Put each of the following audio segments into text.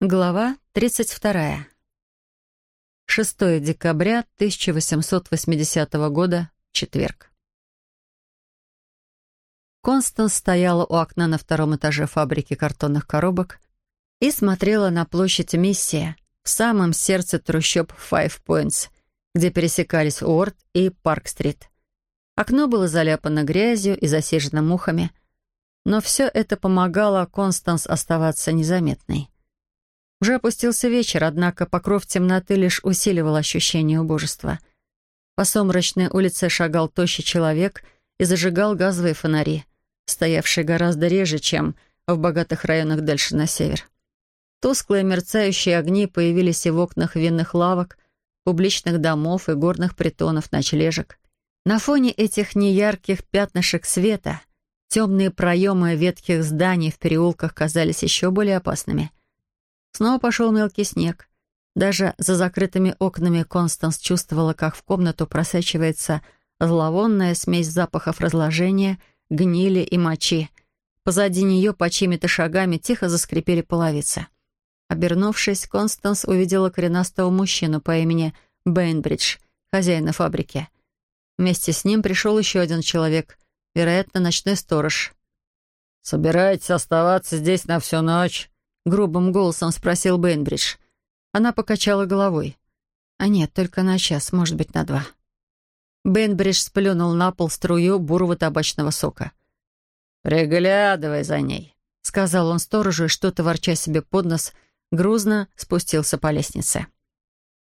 Глава 32. 6 декабря 1880 года, четверг. Констанс стояла у окна на втором этаже фабрики картонных коробок и смотрела на площадь Миссия в самом сердце трущоб Five Points, где пересекались Уорд и Парк-стрит. Окно было заляпано грязью и засижено мухами, но все это помогало Констанс оставаться незаметной. Уже опустился вечер, однако покров темноты лишь усиливал ощущение убожества. По сумрачной улице шагал тощий человек и зажигал газовые фонари, стоявшие гораздо реже, чем в богатых районах дальше на север. Тусклые мерцающие огни появились и в окнах винных лавок, публичных домов и горных притонов ночлежек. На фоне этих неярких пятнышек света темные проемы ветхих зданий в переулках казались еще более опасными — Снова пошел мелкий снег. Даже за закрытыми окнами Констанс чувствовала, как в комнату просачивается зловонная смесь запахов разложения, гнили и мочи. Позади нее по чьими-то шагами тихо заскрипели половицы. Обернувшись, Констанс увидела коренастого мужчину по имени Бейнбридж, хозяина фабрики. Вместе с ним пришел еще один человек, вероятно, ночной сторож. «Собираетесь оставаться здесь на всю ночь?» Грубым голосом спросил Бейнбридж. Она покачала головой. «А нет, только на час, может быть, на два». Бейнбридж сплюнул на пол струю бурого табачного сока. «Приглядывай за ней», — сказал он сторожу что-то ворча себе под нос, грузно спустился по лестнице.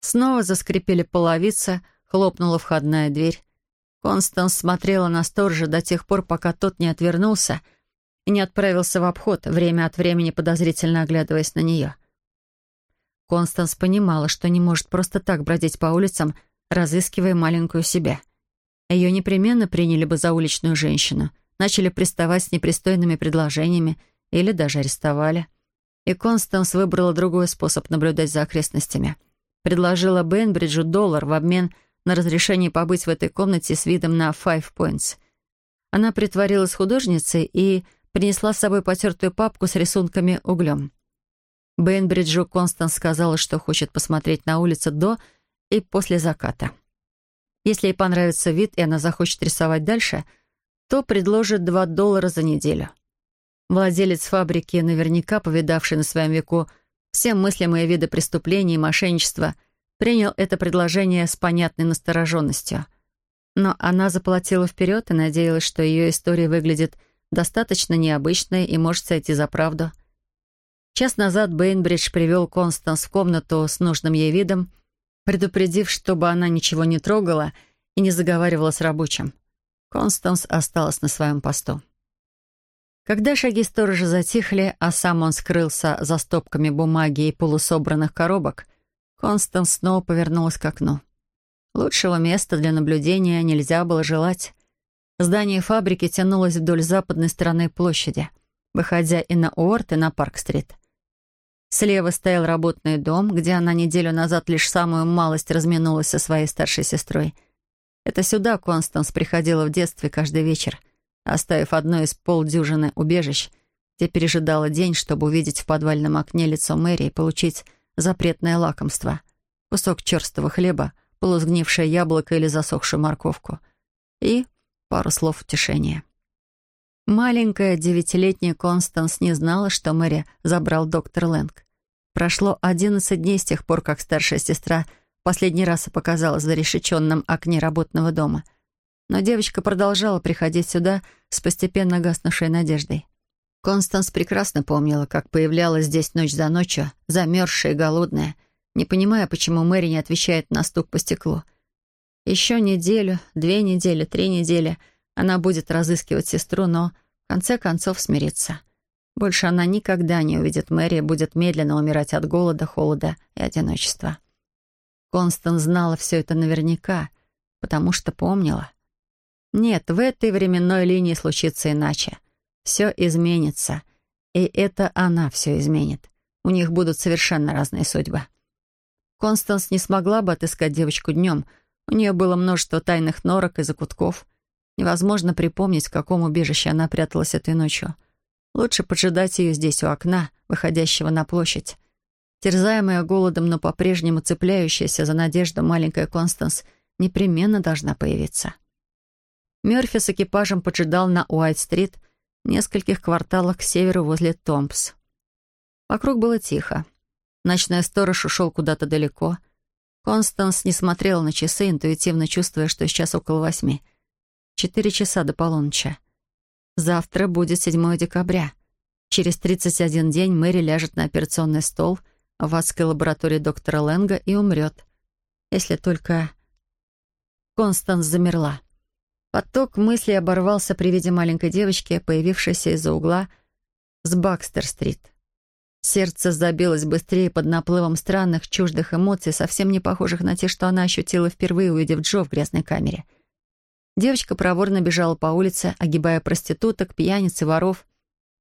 Снова заскрипели половицы, хлопнула входная дверь. Констанс смотрела на сторожа до тех пор, пока тот не отвернулся — и не отправился в обход, время от времени подозрительно оглядываясь на нее. Констанс понимала, что не может просто так бродить по улицам, разыскивая маленькую себя. Ее непременно приняли бы за уличную женщину, начали приставать с непристойными предложениями или даже арестовали. И Констанс выбрала другой способ наблюдать за окрестностями. Предложила Бенбриджу доллар в обмен на разрешение побыть в этой комнате с видом на Five Points. Она притворилась художницей и принесла с собой потертую папку с рисунками углем. Бейнбриджу Констанс сказала, что хочет посмотреть на улицу до и после заката. Если ей понравится вид, и она захочет рисовать дальше, то предложит 2 доллара за неделю. Владелец фабрики, наверняка повидавший на своем веку все мыслимые виды преступлений и мошенничества, принял это предложение с понятной настороженностью. Но она заплатила вперед и надеялась, что ее история выглядит достаточно необычная и может сойти за правду. Час назад Бейнбридж привел Констанс в комнату с нужным ей видом, предупредив, чтобы она ничего не трогала и не заговаривала с рабочим. Констанс осталась на своем посту. Когда шаги сторожа затихли, а сам он скрылся за стопками бумаги и полусобранных коробок, Констанс снова повернулась к окну. Лучшего места для наблюдения нельзя было желать. Здание фабрики тянулось вдоль западной стороны площади, выходя и на Уорт, и на Парк-стрит. Слева стоял работный дом, где она неделю назад лишь самую малость разминулась со своей старшей сестрой. Это сюда Констанс приходила в детстве каждый вечер, оставив одно из полдюжины убежищ, где пережидала день, чтобы увидеть в подвальном окне лицо Мэри и получить запретное лакомство — кусок черстого хлеба, полусгнившее яблоко или засохшую морковку. И пару слов утешения. Маленькая девятилетняя Констанс не знала, что Мэри забрал доктор Лэнг. Прошло одиннадцать дней с тех пор, как старшая сестра последний раз показалась за решеченным окне работного дома. Но девочка продолжала приходить сюда с постепенно гаснувшей надеждой. Констанс прекрасно помнила, как появлялась здесь ночь за ночью, замерзшая и голодная, не понимая, почему Мэри не отвечает на стук по стеклу — еще неделю, две недели, три недели она будет разыскивать сестру, но в конце концов смирится. Больше она никогда не увидит Мэри и будет медленно умирать от голода, холода и одиночества. Констан знала все это наверняка, потому что помнила. Нет, в этой временной линии случится иначе. Все изменится. И это она все изменит. У них будут совершенно разные судьбы. Констанс не смогла бы отыскать девочку днем — у нее было множество тайных норок и закутков. Невозможно припомнить, в каком убежище она пряталась этой ночью. Лучше поджидать ее здесь, у окна, выходящего на площадь. Терзаемая голодом, но по-прежнему цепляющаяся за надежду маленькая Констанс непременно должна появиться. Мёрфи с экипажем поджидал на Уайт-стрит нескольких кварталах к северу возле Томпс. Вокруг было тихо. Ночной сторож ушел куда-то далеко. Констанс не смотрела на часы, интуитивно чувствуя, что сейчас около восьми. Четыре часа до полуночи. Завтра будет 7 декабря. Через 31 день Мэри ляжет на операционный стол в адской лаборатории доктора Лэнга и умрет. Если только... Констанс замерла. Поток мыслей оборвался при виде маленькой девочки, появившейся из-за угла с Бакстер-стрит. Сердце забилось быстрее под наплывом странных, чуждых эмоций, совсем не похожих на те, что она ощутила впервые, увидев Джо в грязной камере. Девочка проворно бежала по улице, огибая проституток, пьяниц и воров.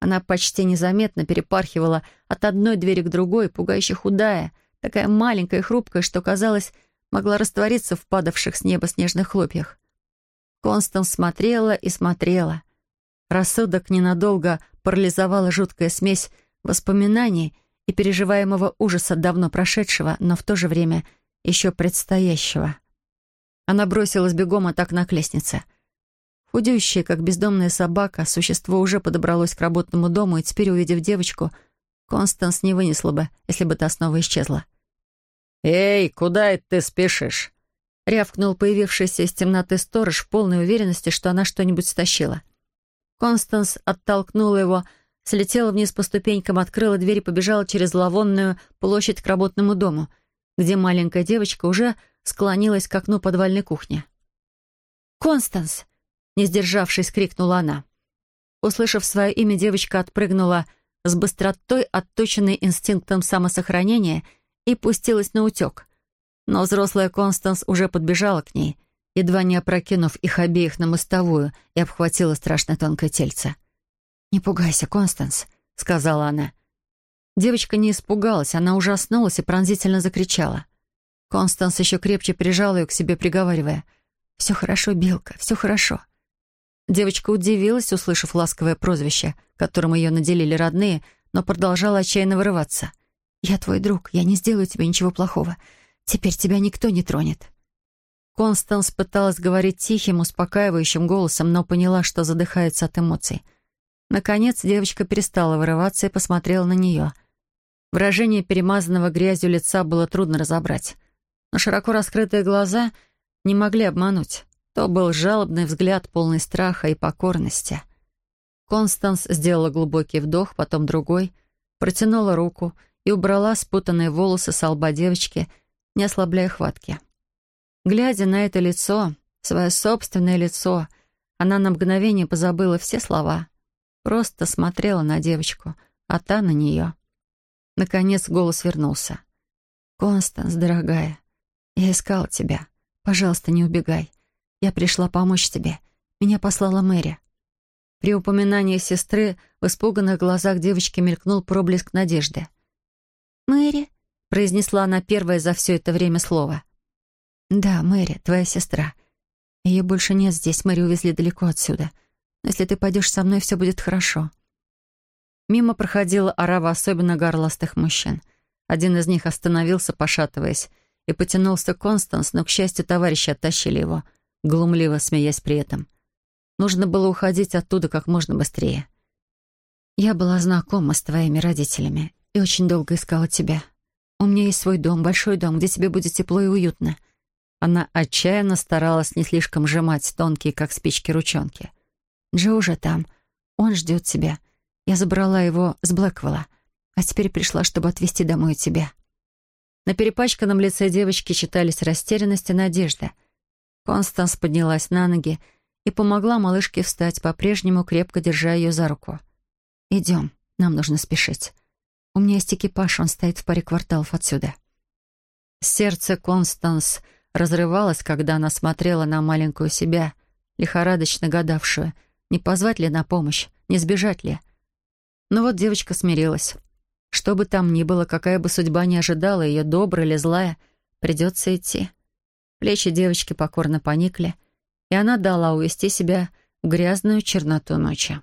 Она почти незаметно перепархивала от одной двери к другой, пугающе худая, такая маленькая и хрупкая, что, казалось, могла раствориться в падавших с неба снежных хлопьях. Констанс смотрела и смотрела. Рассудок ненадолго парализовала жуткая смесь воспоминаний и переживаемого ужаса давно прошедшего, но в то же время еще предстоящего. Она бросилась бегом от окна к лестнице. Худющая, как бездомная собака, существо уже подобралось к работному дому, и теперь, увидев девочку, Констанс не вынесла бы, если бы та снова исчезла. «Эй, куда это ты спешишь?» — рявкнул появившийся из темноты сторож в полной уверенности, что она что-нибудь стащила. Констанс оттолкнула его, слетела вниз по ступенькам, открыла дверь и побежала через лавонную площадь к работному дому, где маленькая девочка уже склонилась к окну подвальной кухни. «Констанс!» — не сдержавшись, крикнула она. Услышав свое имя, девочка отпрыгнула с быстротой, отточенной инстинктом самосохранения, и пустилась на утек. Но взрослая Констанс уже подбежала к ней, едва не опрокинув их обеих на мостовую и обхватила страшное тонкое тельце. «Не пугайся, Констанс», — сказала она. Девочка не испугалась, она ужаснулась и пронзительно закричала. Констанс еще крепче прижала ее к себе, приговаривая. «Все хорошо, Билка, все хорошо». Девочка удивилась, услышав ласковое прозвище, которым ее наделили родные, но продолжала отчаянно вырываться. «Я твой друг, я не сделаю тебе ничего плохого. Теперь тебя никто не тронет». Констанс пыталась говорить тихим, успокаивающим голосом, но поняла, что задыхается от эмоций. Наконец девочка перестала вырываться и посмотрела на нее. Выражение перемазанного грязью лица было трудно разобрать но широко раскрытые глаза не могли обмануть. То был жалобный взгляд, полный страха и покорности. Констанс сделала глубокий вдох, потом другой, протянула руку и убрала спутанные волосы с лба девочки, не ослабляя хватки. Глядя на это лицо, свое собственное лицо, она на мгновение позабыла все слова. Просто смотрела на девочку, а та на нее. Наконец голос вернулся. «Констанс, дорогая, я искала тебя. Пожалуйста, не убегай. Я пришла помочь тебе. Меня послала Мэри». При упоминании сестры в испуганных глазах девочки мелькнул проблеск надежды. «Мэри?» — произнесла она первое за все это время слово. «Да, Мэри, твоя сестра. Ее больше нет здесь, Мэри увезли далеко отсюда. Но если ты пойдешь со мной, все будет хорошо». Мимо проходила орава особенно горластых мужчин. Один из них остановился, пошатываясь, и потянулся Констанс, но, к счастью, товарищи оттащили его, глумливо смеясь при этом. Нужно было уходить оттуда как можно быстрее. «Я была знакома с твоими родителями и очень долго искала тебя. У меня есть свой дом, большой дом, где тебе будет тепло и уютно». Она отчаянно старалась не слишком сжимать тонкие, как спички, ручонки. «Джо уже там. Он ждет тебя. Я забрала его с Блэквелла, а теперь пришла, чтобы отвезти домой тебя». На перепачканном лице девочки читались растерянность и надежда. Констанс поднялась на ноги и помогла малышке встать, по-прежнему крепко держа ее за руку. «Идем, нам нужно спешить. У меня есть экипаж, он стоит в паре кварталов отсюда». Сердце Констанс разрывалось, когда она смотрела на маленькую себя, лихорадочно гадавшую, не позвать ли на помощь, не сбежать ли. Но вот девочка смирилась. Что бы там ни было, какая бы судьба ни ожидала ее, добрая или злая, придется идти. Плечи девочки покорно поникли, и она дала увести себя в грязную черноту ночи.